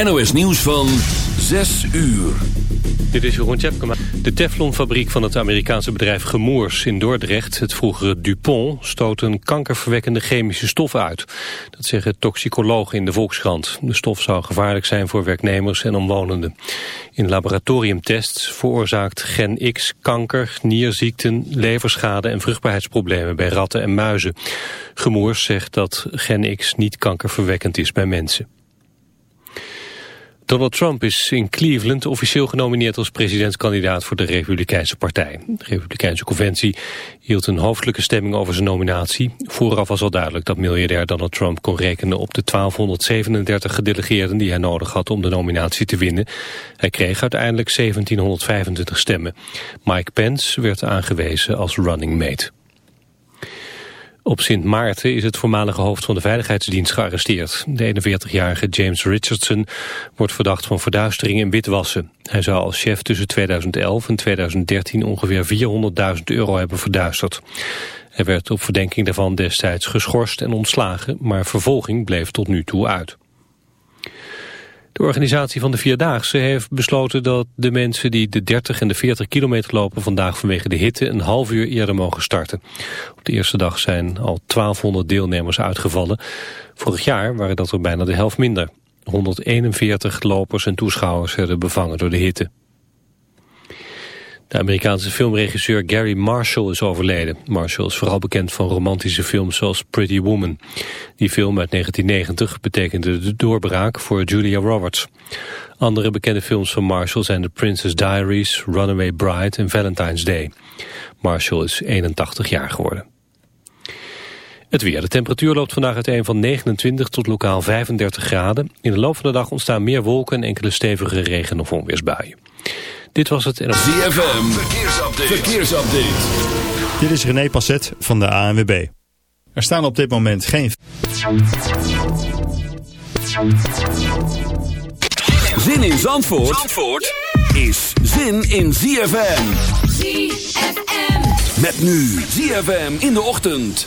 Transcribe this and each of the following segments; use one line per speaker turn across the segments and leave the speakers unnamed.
NOS Nieuws van 6 uur.
Dit is Jeroen Tjepkema. De Teflonfabriek van het Amerikaanse bedrijf Gemoers in Dordrecht, het vroegere Dupont, stoot een kankerverwekkende chemische stof uit. Dat zeggen toxicologen in de Volkskrant. De stof zou gevaarlijk zijn voor werknemers en omwonenden. In laboratoriumtests veroorzaakt Gen X kanker, nierziekten, leverschade en vruchtbaarheidsproblemen bij ratten en muizen. Gemoers zegt dat Gen X niet kankerverwekkend is bij mensen. Donald Trump is in Cleveland officieel genomineerd als presidentskandidaat voor de Republikeinse Partij. De Republikeinse Conventie hield een hoofdelijke stemming over zijn nominatie. Vooraf was al duidelijk dat miljardair Donald Trump kon rekenen op de 1237 gedelegeerden die hij nodig had om de nominatie te winnen. Hij kreeg uiteindelijk 1725 stemmen. Mike Pence werd aangewezen als running mate. Op Sint Maarten is het voormalige hoofd van de Veiligheidsdienst gearresteerd. De 41-jarige James Richardson wordt verdacht van verduistering en witwassen. Hij zou als chef tussen 2011 en 2013 ongeveer 400.000 euro hebben verduisterd. Hij werd op verdenking daarvan destijds geschorst en ontslagen, maar vervolging bleef tot nu toe uit. De organisatie van de Vierdaagse heeft besloten dat de mensen die de 30 en de 40 kilometer lopen vandaag vanwege de hitte een half uur eerder mogen starten. Op de eerste dag zijn al 1200 deelnemers uitgevallen. Vorig jaar waren dat er bijna de helft minder. 141 lopers en toeschouwers werden bevangen door de hitte. De Amerikaanse filmregisseur Gary Marshall is overleden. Marshall is vooral bekend van romantische films zoals Pretty Woman. Die film uit 1990 betekende de doorbraak voor Julia Roberts. Andere bekende films van Marshall zijn The Princess Diaries, Runaway Bride en Valentine's Day. Marshall is 81 jaar geworden. Het weer. De temperatuur loopt vandaag uiteen van 29 tot lokaal 35 graden. In de loop van de dag ontstaan meer wolken en enkele stevige regen- of onweersbuien. Dit was het...
ZFM, verkeersupdate. verkeersupdate.
Dit is René Passet van de ANWB. Er staan op dit moment geen...
Zin in Zandvoort, Zandvoort is zin in ZFM.
ZFM.
Met nu ZFM in de ochtend.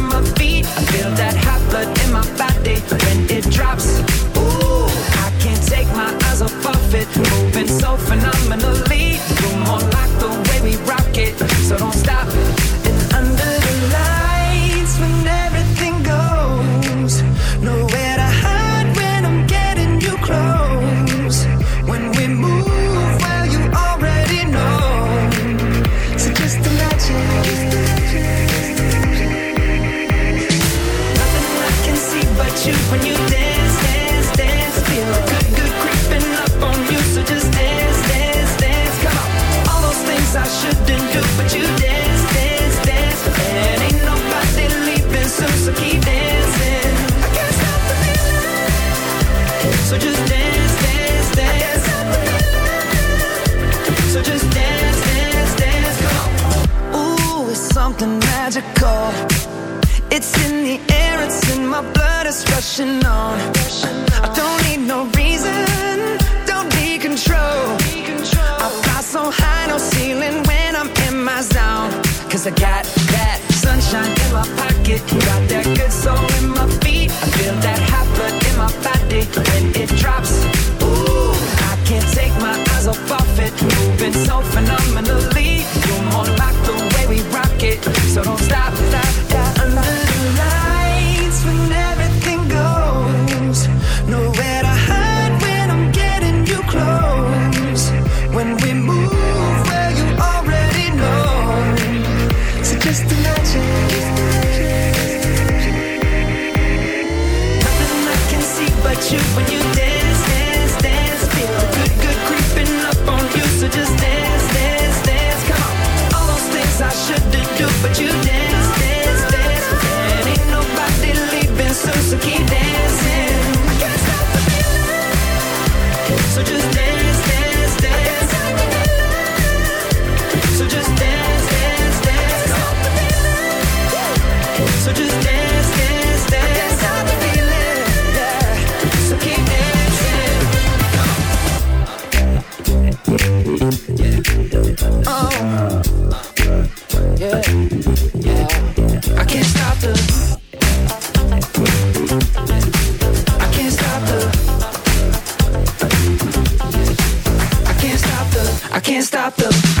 stop them.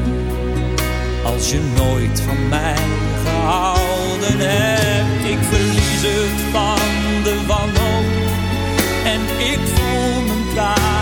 als je nooit van mij gehouden hebt? Ik verlies het van de wanhoop en ik voel mijn tranen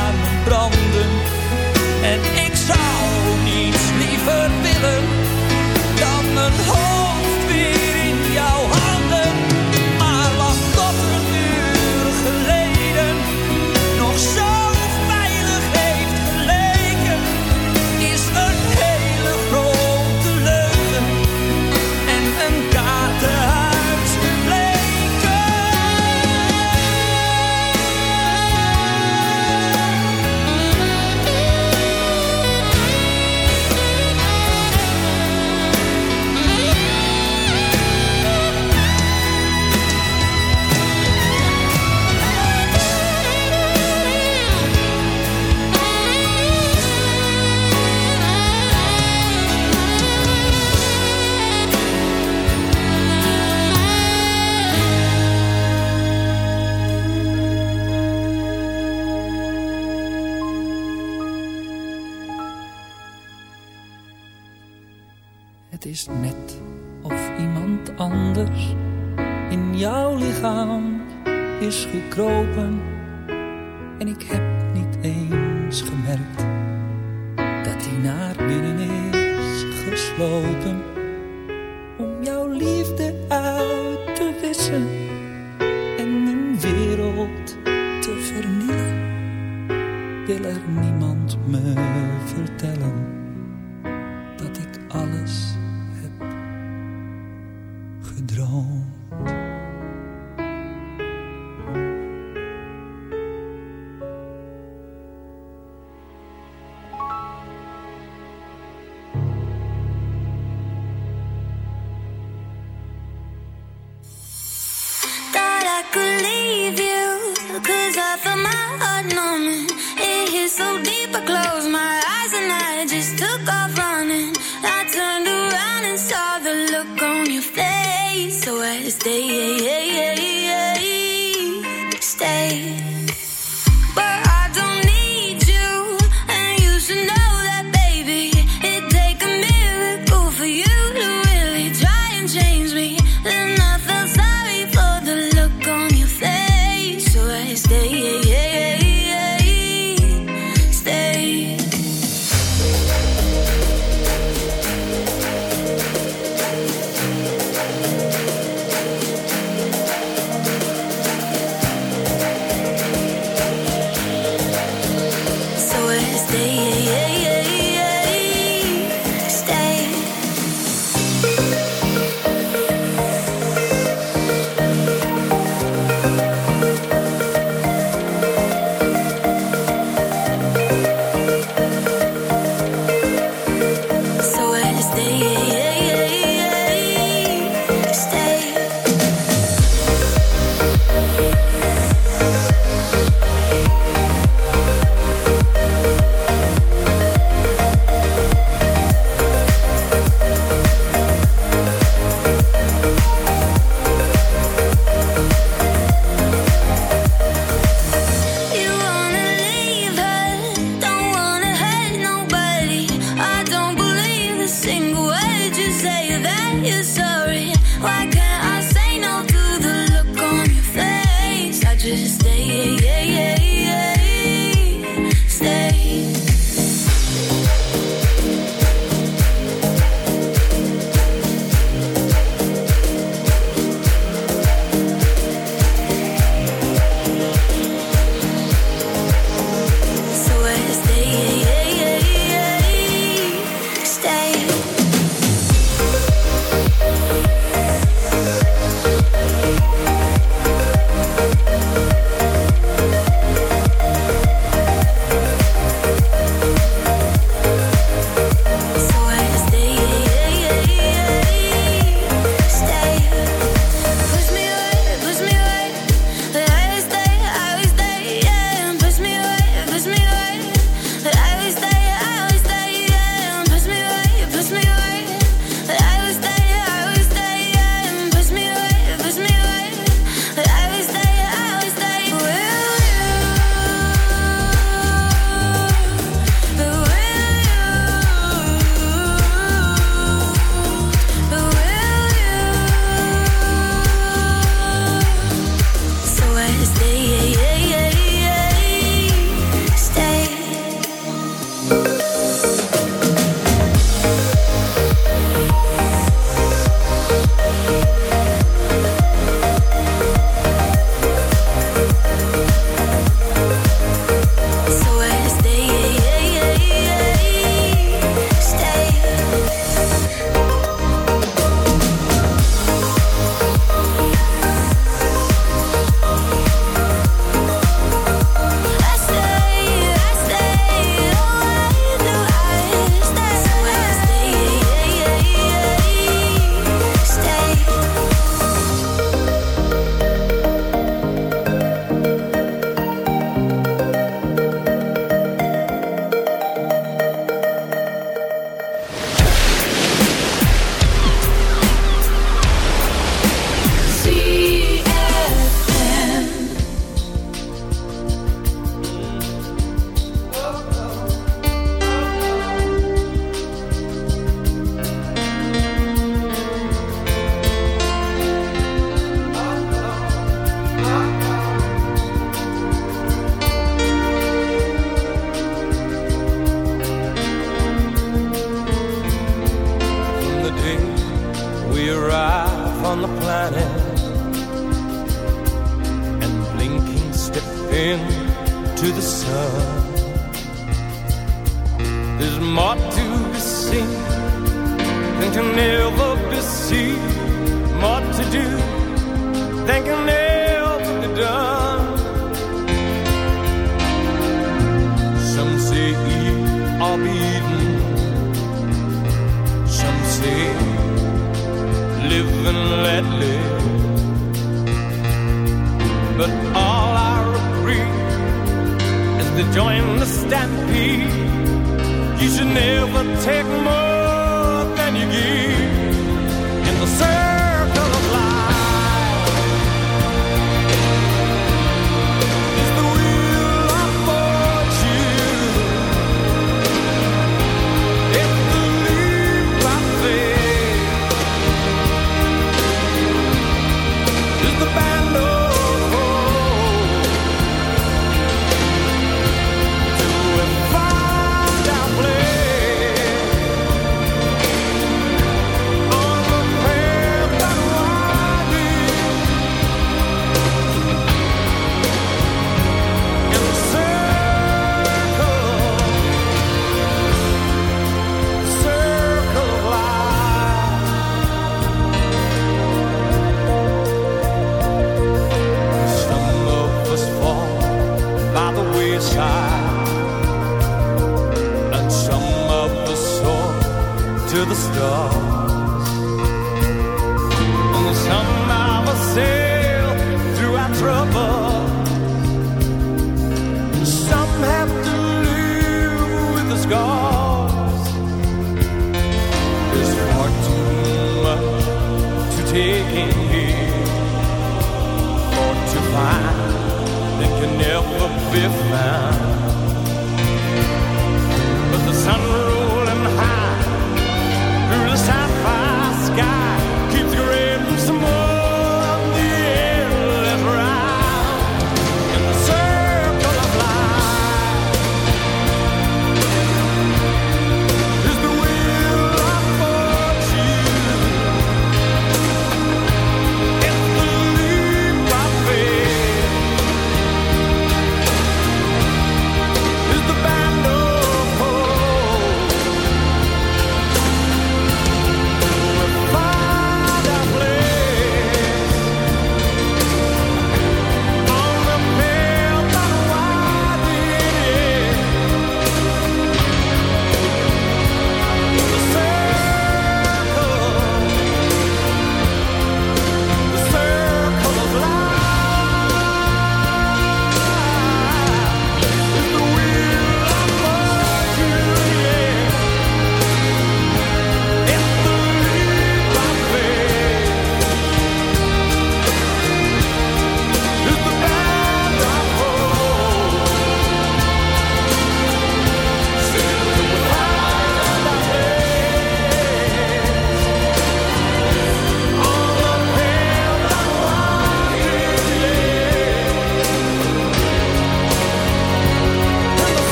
stay, yeah, yeah.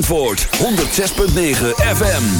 Zandvoort 106.9 FM.